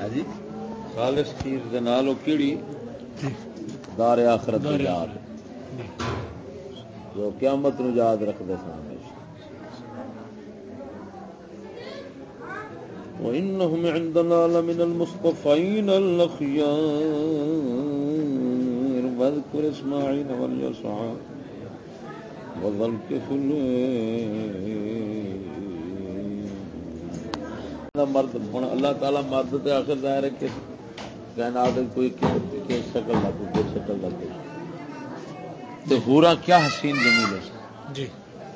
ہاں جی؟ خالص چیز دے نال او کیڑی؟ دار آخرت دی یاد. جو قیامت نو یاد رکھدے سن وإنهم عندنا لمن المصطفين الأخيار واذكر إسماعيل واليسع وذا الكفل مرد ہوں اللہ تعالی مرد تے آخر ظاہر ہے کہ کائنات کوئی کس شکل کا کوئی کس شکل کا کوئی۔ تے ہورا کیا حسین جمیل ہے؟ جی۔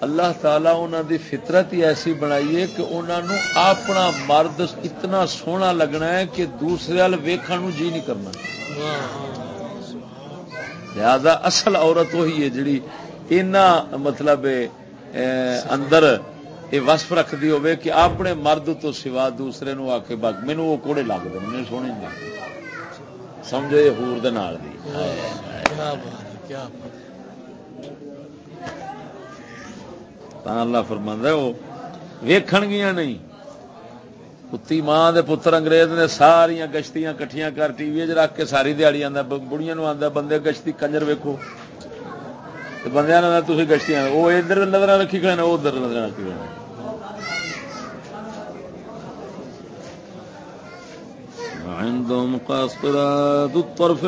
اللہ تعالی انہوں دی فطرت ہی ایسی بنائی ہے کہ انہوں نے اپنا مرد اتنا سونا لگنا ہے کہ دوسرے وال ویکھن نو جی نہیں کرنا۔ لہذا اصل عورت وہی ہے جڑی اینا مطلب اندر یہ وصف رکھتی ہوے کہ اپنے مرد تو سوا دوسرے نو آ کے باق مینو وہ کوڑے لگتے مجھے سونے نہیں لگتے سمجھو یہ ہور دے نال دی۔ ہے اللہ فرماندا ہے، وہ ویکھن گیاں نہیں۔ کتی ماں دے پتر انگریز نے ساریاں گشتیاں کٹھیاں کر ٹی وی رکھ کے ساری دیہڑی آندا بڑیاں نو آندا، بندے گشتی کنجر ویکھو۔ تے بندیاں نے تسی گشتیاں وہ ادھر نظر رکھی کھڑے نے ادھر نظر رکھی کھڑے عندهم قاصرات الطرف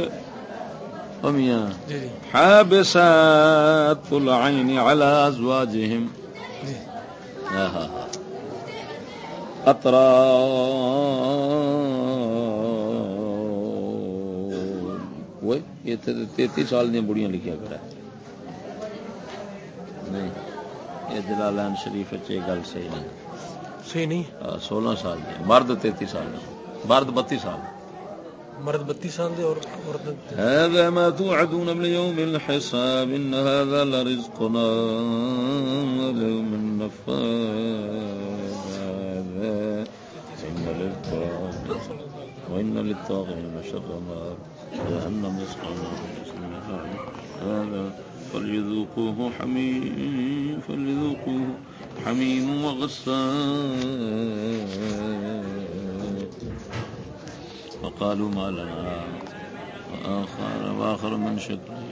ومياه جی جی۔ حابسات العين على ازواجهم جی۔ اطرا تینتیس سال دیا بڑیاں لکھیا کرا۔ نہیں یہ جلالین شریف گل صحیح نہیں۔ صحیح نہیں۔ سولہ سال دی مرد تینتی سال دی مرد بتی سال۔ مرد بتیس سال دے اور عورت هذا ما توعدون من يوم الحساب إن هذا لرزقنا ليوم النفاذ. هذا إن للطاغين وإن للطاغين مآب جهنم يصلونها هذا فليذوقوه حميم فليذوقوه حميم وغسان فقالوا ما لنا. وآخر, وآخر من شكله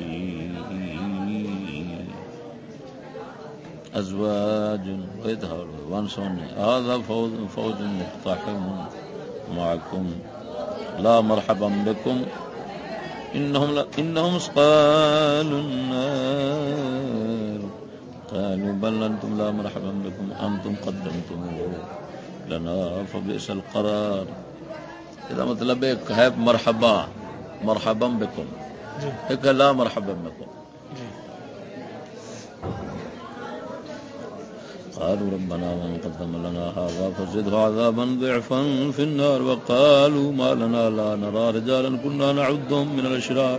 أزواج ويدهر وانسون هذا فوز, فوز مقتحم معكم. لا مرحبا بكم. إنهم, لا إنهم قالوا النار. قالوا بل أنتم لا مرحبا بكم. أنتم قدمتموه لنا فبئس القرار. یہ مطلب ایک ہے مرحبا مرحبا بکم جی۔ ایک ہے لا مرحبا بکم جی۔ قالوا ربنا من قدم لنا هذا فزده عذابا ضعفا في النار وقالوا ما لنا لا نرى رجالا كنا نعدهم من الاشرار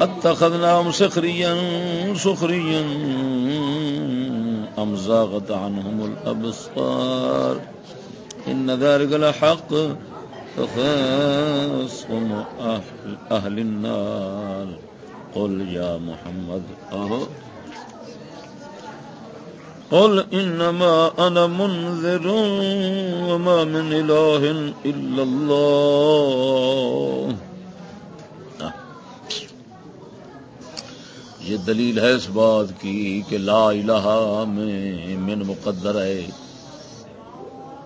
اتخذناهم سخريا سخريا ام زاغت عنهم الابصار ان ذلك لحق. فخاصم أهل, أهل النار. قل يا محمد. أهو. قل إنما أنا منذر وما من إله إلا الله. یہ دلیل ہے اس بات کی کہ لا الہ میں من مقدر ہے.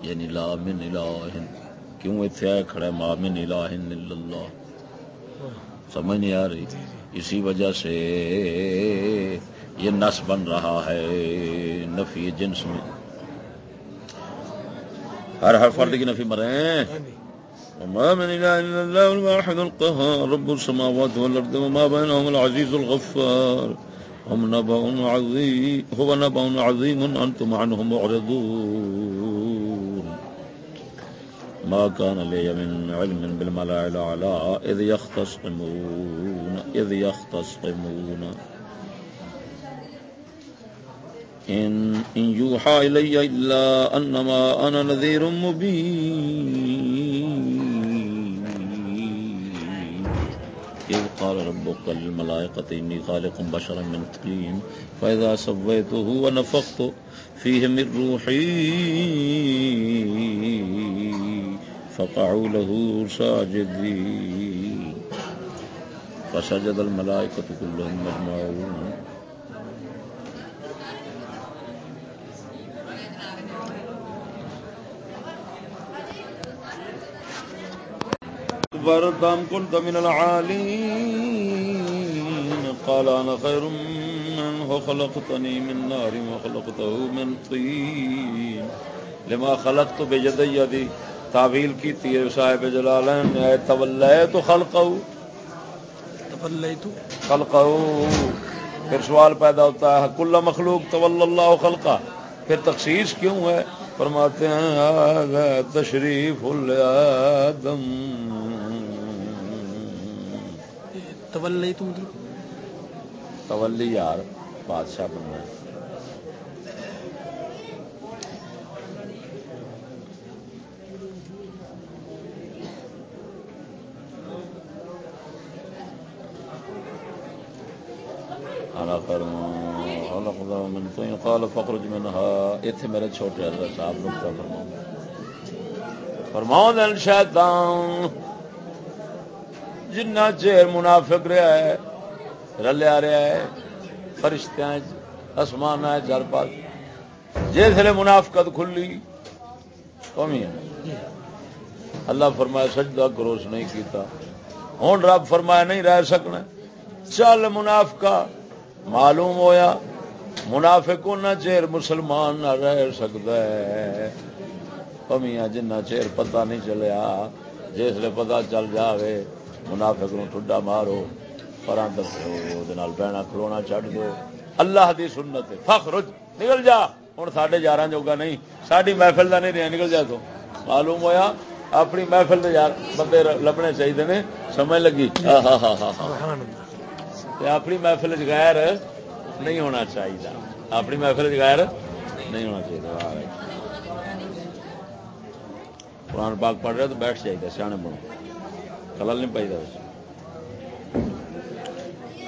یعنی لا من الہ. کیوں اتنے آئے کھڑا ہے ما من الہ اللہ۔ سمجھ نہیں آ رہی۔ اسی وجہ سے یہ نس بن رہا ہے۔ نفی جنس میں۔ ہر ہر فرد کی نفی مرے وما من إله إلا الله الواحد القهار رب السماوات والأرض وما بينهم العزيز الغفار۔ هم نبأ عظيم هو نبأ عظيم أنتم عنه معرضون۔ ما كان لي من علم بالملائكة الأعلى إذ يختصمون إذ يختصمون. إن, إن يوحى إلي إلا أنما أنا نذير مبين. إذ قال ربك للملائكة إني خالق بشرا من طين فإذا سويته ونفخت فيه من روحي. فقعوا له ساجدين. فسجد الملائكة كلهم مجمعون. أكبر دام كنت من العالين قال أنا خير منه خلقتني من نار وخلقته من طين لما خلقت بجدي دي تعویل کی تھی صاحب جلالین نے تولیت خلقہ تولیت؟ خلقہ پھر سوال پیدا ہوتا ہے کل مخلوق طول اللہ خلقہ۔ پھر تخصیص کیوں ہے؟ فرماتے ہیں تشریف الادم۔ تولیت مطلب؟ تولی یار بادشاہ بننا ہے۔ قال فخرج منها اتنے میرے چھوٹے حضرت صاحب نقطہ فرماؤں فرماؤں دن شیطان جنہ چیر منافق رہا ہے رلیا رہا ہے فرشتہ آسمان ہے چار پاس جسے منافقت کھلی کمی ہے اللہ فرمایا سجدہ گروس نہیں کیتا ہوں رب فرمایا نہیں رہ سکنا چل منافقہ معلوم ہویا منافق نہ چیر مسلمان نہ رہ سکتا ہے۔ کمیاں جنہ چیر پتہ نہیں چلیا، جس لیے پتہ چل جاوے، منافق نو ٹھڈا مارو پران دسو بہنا کھلونا چڑھ دو۔ اللہ دی سنت فخرج نکل جا۔ ہوں ساڈے یار جوگا نہیں۔ ساری محفل کا نہیں رہا نکل جا تو۔ معلوم ہویا؟ اپنی محفل دے یار بندے لبنے چاہیے نے۔ سمجھ لگی؟ ہاں ہاں ہاں ہاں اپنی محفل چیر نہیں ہونا چاہیے اپنی محفل غیر نہیں ہونا چاہیے قرآن پاک پڑھ رہے تو بیٹھ چاہیے سیاح بنو کلل نہیں پائی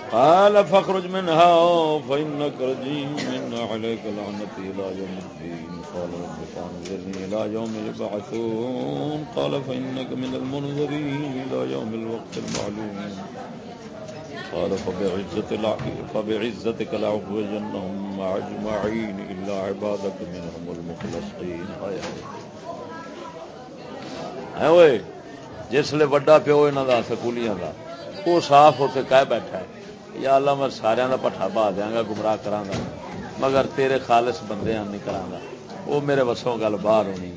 قال فخرج منها، فإنك رجيم من عليك لعنتي إلى يوم الدين۔ قال رب فانظرني إلى يوم يبعثون۔ قال فإنك من المنظرين إلى يوم الوقت المعلوم۔ قال فبعزتك لأخرجنهم أجمعين إلا عبادك منهم المخلصين. ہے ہوئے؟ جس لیے وڈا پیو انہاں دا، سکولیاں دا، وہ صاف ہو کے کہہ بیٹھا ہے، یا اللہ میں سارے دا پٹھا با دیاں گا، گمراہ کراں گا، مگر تیرے خالص بندے نہیں کراں گا۔ وہ میرے وسوں گل باہر ہونی،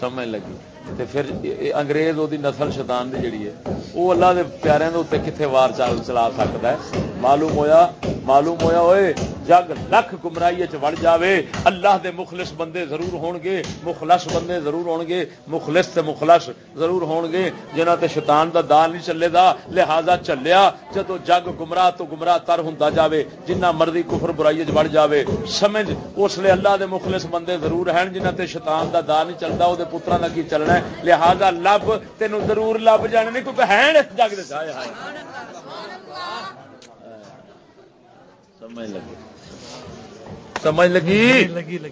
سمجھ لگی۔ تے پھر انگریز وہ نسل شیطان دی جڑی ہے وہ اللہ دے پیارے دے کتنے وار چال چلا سکتا ہے؟ معلوم ہویا معلوم ہویا ہوئے، جگ لکھ گمرائی وڑ جاوے، اللہ دے مخلص بندے ضرور ہون گے مخلص بندے ضرور ہون گے مخلص تے مخلص ضرور ہون گے جنہ تے شیطان دا دان نہیں چلے دا، لہذا چلیا جدو جگ گمراہ تو گمراہ تر ہوندا جاوے جنہ مرضی کفر برائی وڑ جاوے، سمجھ، اس لیے اللہ دے مخلص بندے ضرور ہیں جنہ تے شیطان دا دان نہیں چلدا، او دے پتراں دا کی چلنا ہے۔ لہذا لب تینوں ضرور لب جانے نہیں کیونکہ ہیں جگ سمجھ لگی۔ سمجھ لگی؟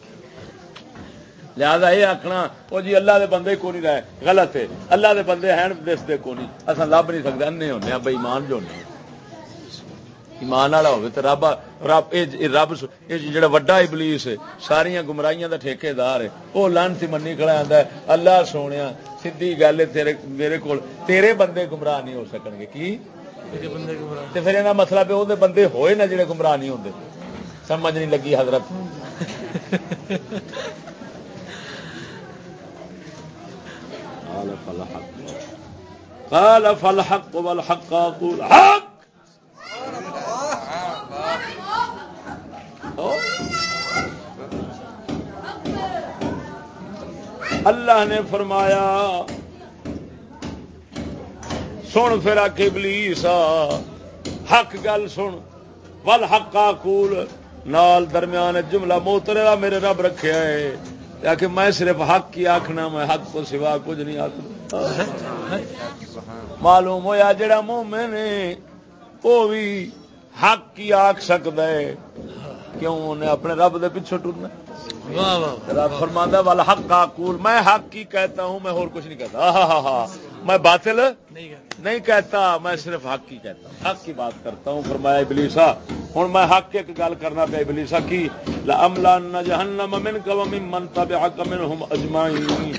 لہذا یہ آخنا وہ جی اللہ دے بندے کو نہیں رہے؟ غلط ہے۔ اللہ دے بندے ہیں دستے کو نہیں اصا لب نہیں سکتے انے ہونے بھائی ایمان جو ہونے ایمان والا ہوگی تو رب رب رب جا وڈا ابلیس ہے ساریا گمراہیاں دا ٹھیکے دار ہے۔ وہ لانتی منی کھڑا ہے اللہ سونے سیدھی گل ہے تیرے میرے کو تیرے بندے گمراہ نہیں ہو سکن گے کی پھر یہ مسئلہ پہ وہ بندے ہوئے نا جڑے گمراہ نہیں ہوتے سمجھ نہیں لگی حضرت۔ قال فالحق. والحق اقول حق. اللہ نے فرمایا، سن پھر ابلیس حق گل سن۔ ول حق کول نال درمیان جملہ موترے کا میرے رب رکھے ہے کہ میں صرف حق کی آخنا میں حق کو سوا کچھ نہیں آخنا معلوم ہوا جڑا مومن ہے، وہ بھی حق کی آخ سکتا ہے۔ کیوں انہیں اپنے رب دے پیچھے ٹرنا؟ واہ رب فرماندا والا حق کا قول میں حق کی کہتا ہوں میں اور کچھ نہیں کہتا۔ ہاں ہاں ہاں میں باطل نہیں کہتا۔ میں صرف حق کی کہتا ہوں۔ حق کی بات کرتا ہوں فرمایا ابلیسا ہوں میں حق ایک گل کرنا پہ ابلیسا کی لَأَمْلَأَنَّ جَهَنَّمَ مِنْكَ وَمِن مَّن تَبِعَكَ مِنْهُمْ أَجْمَعِينَ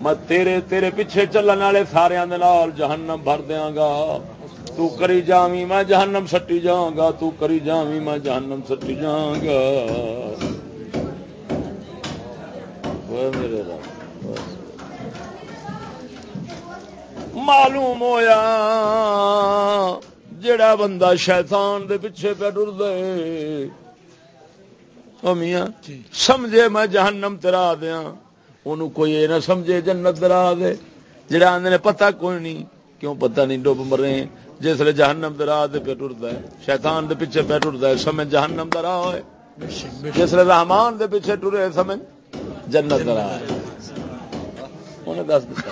میں تیرے تیرے پیچھے چلن والے سارے دے نال جہنم بھر دیاں گا۔ تو کری جاویں میں جہنم سٹی جاؤں گا تو کری جاویں میں جہنم سٹی جاؤں گا میرے معلوم ہویا جڑا بندہ شیطان دے پیچھے پہ ٹر دے میاں سمجھے میں جہنم ترا دیا انہوں کوئی یہ نہ سمجھے جنت درا دے جڑا آندے نے پتہ کوئی نہیں کیوں پتہ نہیں ڈوب مرے جس لے جہنم درا دے پہ ٹردا ہے، شیطان دے پیچھے پہ ٹردا ہے، سمجھ جہنم درا ہوئے۔ جس لے رحمان دے پیچھے ٹرے سمجھ؟ جنت درا ہے۔ انہیں دس دیتا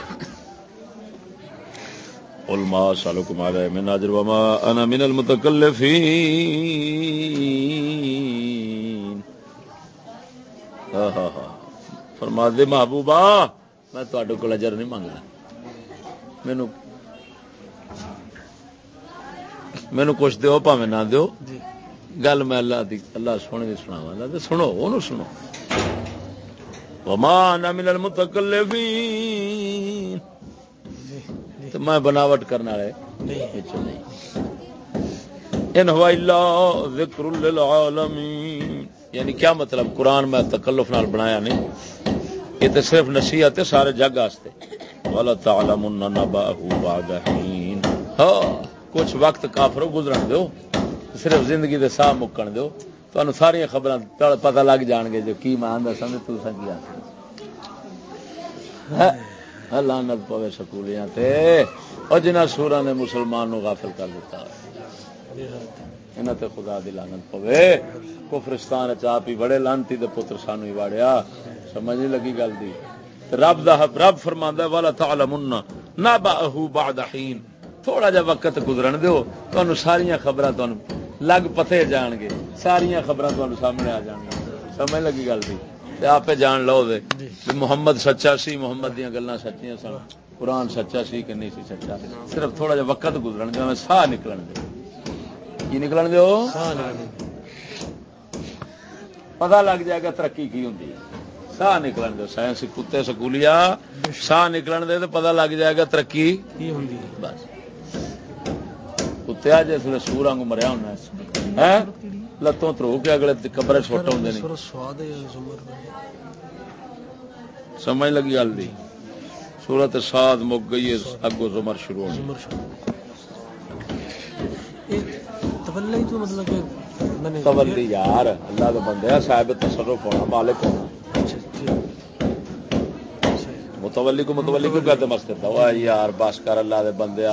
قل ما اسالكم عليه من اجر وما انا من المتكلفين ہاں، ہاں، ہاں۔ فرما دے محبوبا میں تواڈے کول اجر نہیں منگدا مینوں مینوں کچھ دیو پاویں نہ دیو جی گل میں اللہ دی اللہ سونے دی سناواں اللہ تے سنو اونوں سنو وما انا من المتكلفين جی تو میں بناوٹ کرنے والے نہیں ان ہوا الا ذکر للعالمین یعنی کیا مطلب قرآن میں تکلف نال بنایا نہیں یہ تو صرف نصیحت ہے سارے جگ واسطے ولا تعلمن نبأه بعد حين ہاں کچھ وقت کافرو گزرن دیو صرف زندگی دے ساہ مکن دیو۔ تانوں ساری خبراں پتہ لگ جان گے جو کی میں آندا سمجھ تو سن کی آستے ہاں، ہاں، لانت پوے سکولیاں تے۔ اور جنہ سورا نے مسلمان نو غافل کر دیتا ہے انہاں تے خدا دی لعنت پوے۔ کفرستان چ ہی بڑے لانتی دے پتر سانو ہی واڑیا۔ سمجھ نہیں لگی گل دی۔ رب دا رب فرماندا ہے والا تعلمن نبأه بعد حين تھوڑا جا وقت گزرن دیو تانوں ساریاں خبراں تانوں لگ پتے جان گے۔ ساریاں خبراں تانوں سامنے آ جان گے۔ سمجھ لگی گل تے آپے جان لو دے۔ جی۔ محمد سچا سی محمد دیاں گلاں سچیاں سن۔ قرآن سچا سی کہ نہیں سی سچا؟ صرف تھوڑا جا وقت گزرن دے ساہ نکلن دے کی نکلن لگے پتہ لگ جائے گا ترقی کی ہوں ساہ نکلن دے سائنس کتے سکولیا ساہ نکلن دے تو پتہ لگ جائے گا ترقی ہوندی۔ ہے بس۔ کتیا جس ویلے سور واگ مریا ہونا ہے۔ لتوں ترو کے اگلے قبر سواد ہے زمر سمجھ لگی گل دی۔ سورت سعد مک گئی ہے اگو زمر شروع ہونی۔ تولی مطلب نے یار اللہ بندے ہیں صاحب تصرف ہونا مالک ہونا۔ اچھا جی۔ متولی کو متولی کو کہتے مست یار بس کر اللہ دے بندے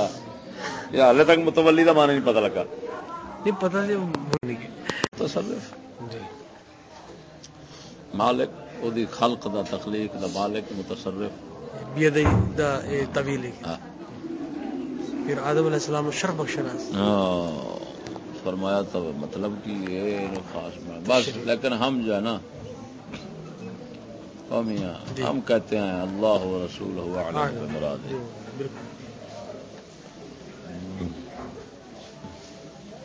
یہ حالے تک متولی دا معنی نہیں پتہ لگا۔ نہیں پتہ نہیں بولنے کی تصرف۔ جی۔ مالک او دی خلق دا تخلیق دا مالک متصرف۔ بیدی دا اے طویل ہے۔ ہاں۔ پھر آدم علیہ السلام شرف بخشنا ہاں، فرمایا تو مطلب کہ یہ خاص میں بس لیکن ہم جو ہے نا او میاں جی۔ ہم کہتے ہیں اللہ رسول ہوا مراد۔ ہے۔ جی، بالکل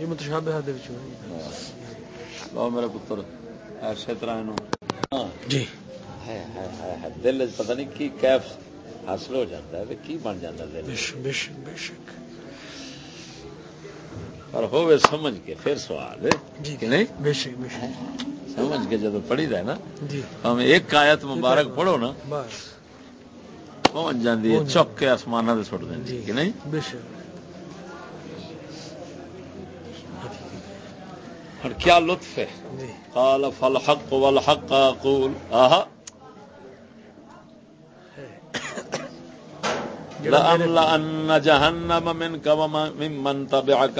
یہ متشابہات دے وچ ہوئی لو میرے پتر ایسے طرح انہوں ہاں جی ہائے ہائے ہائے ہائے، دل پتہ نہیں کی کیف حاصل ہو جاتا ہے کی بن جاتا ہے دل بے شک بے شک بے شک اور ہوئے سمجھ کے پھر سوال ہے جی کہ نہیں بے شک بے شک سمجھ کے جب پڑھی جائے نا ہم ایک آیت مبارک پڑھو نا بس پہنچ جاندی ہے چک کے آسمانہ دے چھوڑ دیں جی کہ نہیں بے شک اور کیا لطف ہے؟ جی۔ قال فالحق والحق اقول۔ آہا۔ لأملأن جهنم منك ومن تبعك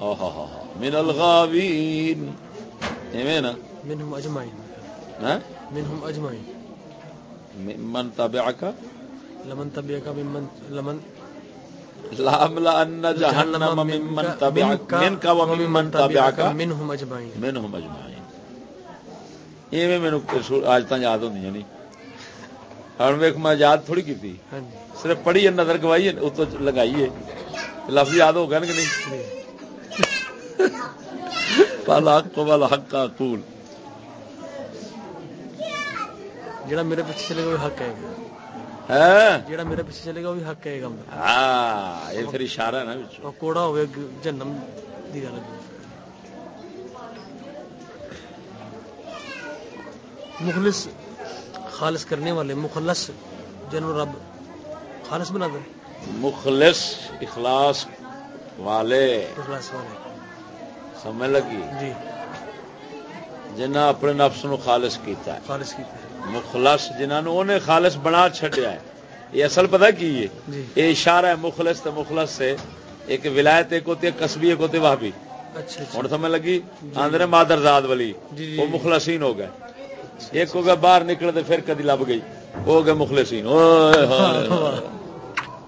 آہا من الغاوین۔ ایویں نا؟ منهم اجمعین۔ ہاں؟ منهم اجمعین۔ من تبعك لمن تبعك ممن لمن لأملأن جهنم ممن تبعك منك وممن تبعك منهم اجمعین منهم اجمعین ایویں میرے آج تک یاد نہیں ویک میں یاد تھوڑی کی تھی ہاں جی۔ صرف پڑھی ہے نظر گوائی ہے اتو لگائی ہے۔ لفظ یاد ہو کہ نہیں؟ جی۔ پالا قبل حق کا قول جڑا میرے پیچھے چلے وہ حق ہے۔ جڑا میرے پیچھے چلے گا وہ حق کہے گا میرا ہاں یہ پھر اشارہ ہے نا بچوں۔ اور کوڑا ہوئے جنم دی گل ہے۔ مخلص خالص کرنے والے مخلص جن رب خالص بنا دے۔ مخلص اخلاص والے۔ اخلاص والے۔ سمجھ لگی؟ جی۔ جنہ اپنے نفس نو خالص کیتا ہے۔ مخلص جنہوں انہیں خالص بنا چھڈیا ہے۔ یہ اصل پتہ کی ہے؟ جی۔ یہ اشارہ ہے مخلص تے مخلص سے۔ ایک ولایت ایک ہوتی ہے قصبی ایک ہوتی ہے وہابی۔ اچھا اچھا۔ ہوں سمجھ لگی؟ آندر مادر زاد والی جی، جی، وہ جی۔ مخلصین ہو گئے۔ ایک ہو گیا باہر نکلے تو پھر کدی لب گئی۔ ہو گئے مخلصین۔ ہوئے۔ ہوئے۔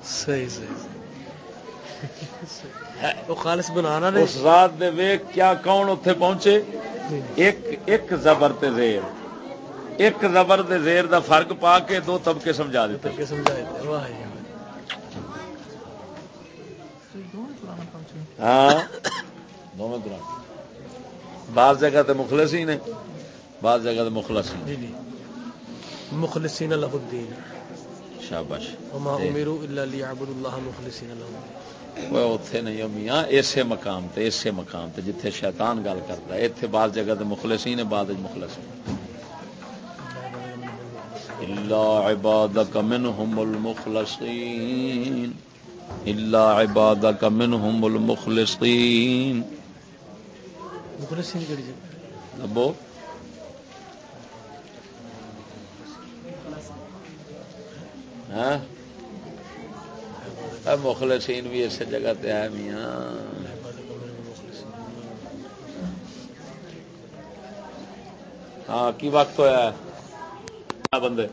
صحیح صحیح خالص بنانا نے اس رات دے ویک کیا کون اتنے پہنچے؟ ایک ایک زبر تے زیر۔ ایک زبر دے زیر دا فرق پا کے دو طبقے سمجھا دیتے جی۔ ہاں۔ دونوں بعض جگہ تے مخلصین نے بعض جگہ تے مخلصین جی جی۔ مخلصین له الدین۔ شاباش۔ وما امروا الا ليعبدوا الله مخلصین له الدین۔ وہ اتنے نہیں میاں اسی مقام تے اسی مقام تے جتھے شیطان گل کرتا ہے اتنے بعض جگہ تے مخلصین نے بعض مخلصین۔ الا عبادك منهم المخلصين۔ الا عبادك منهم المخلصين۔ مخلصین کیڑی جگہ؟ لبو۔ ہاں؟ مخلصین بھی اس جگہ تے ہے میاں۔ ہاں کی وقت ہوا بندے؟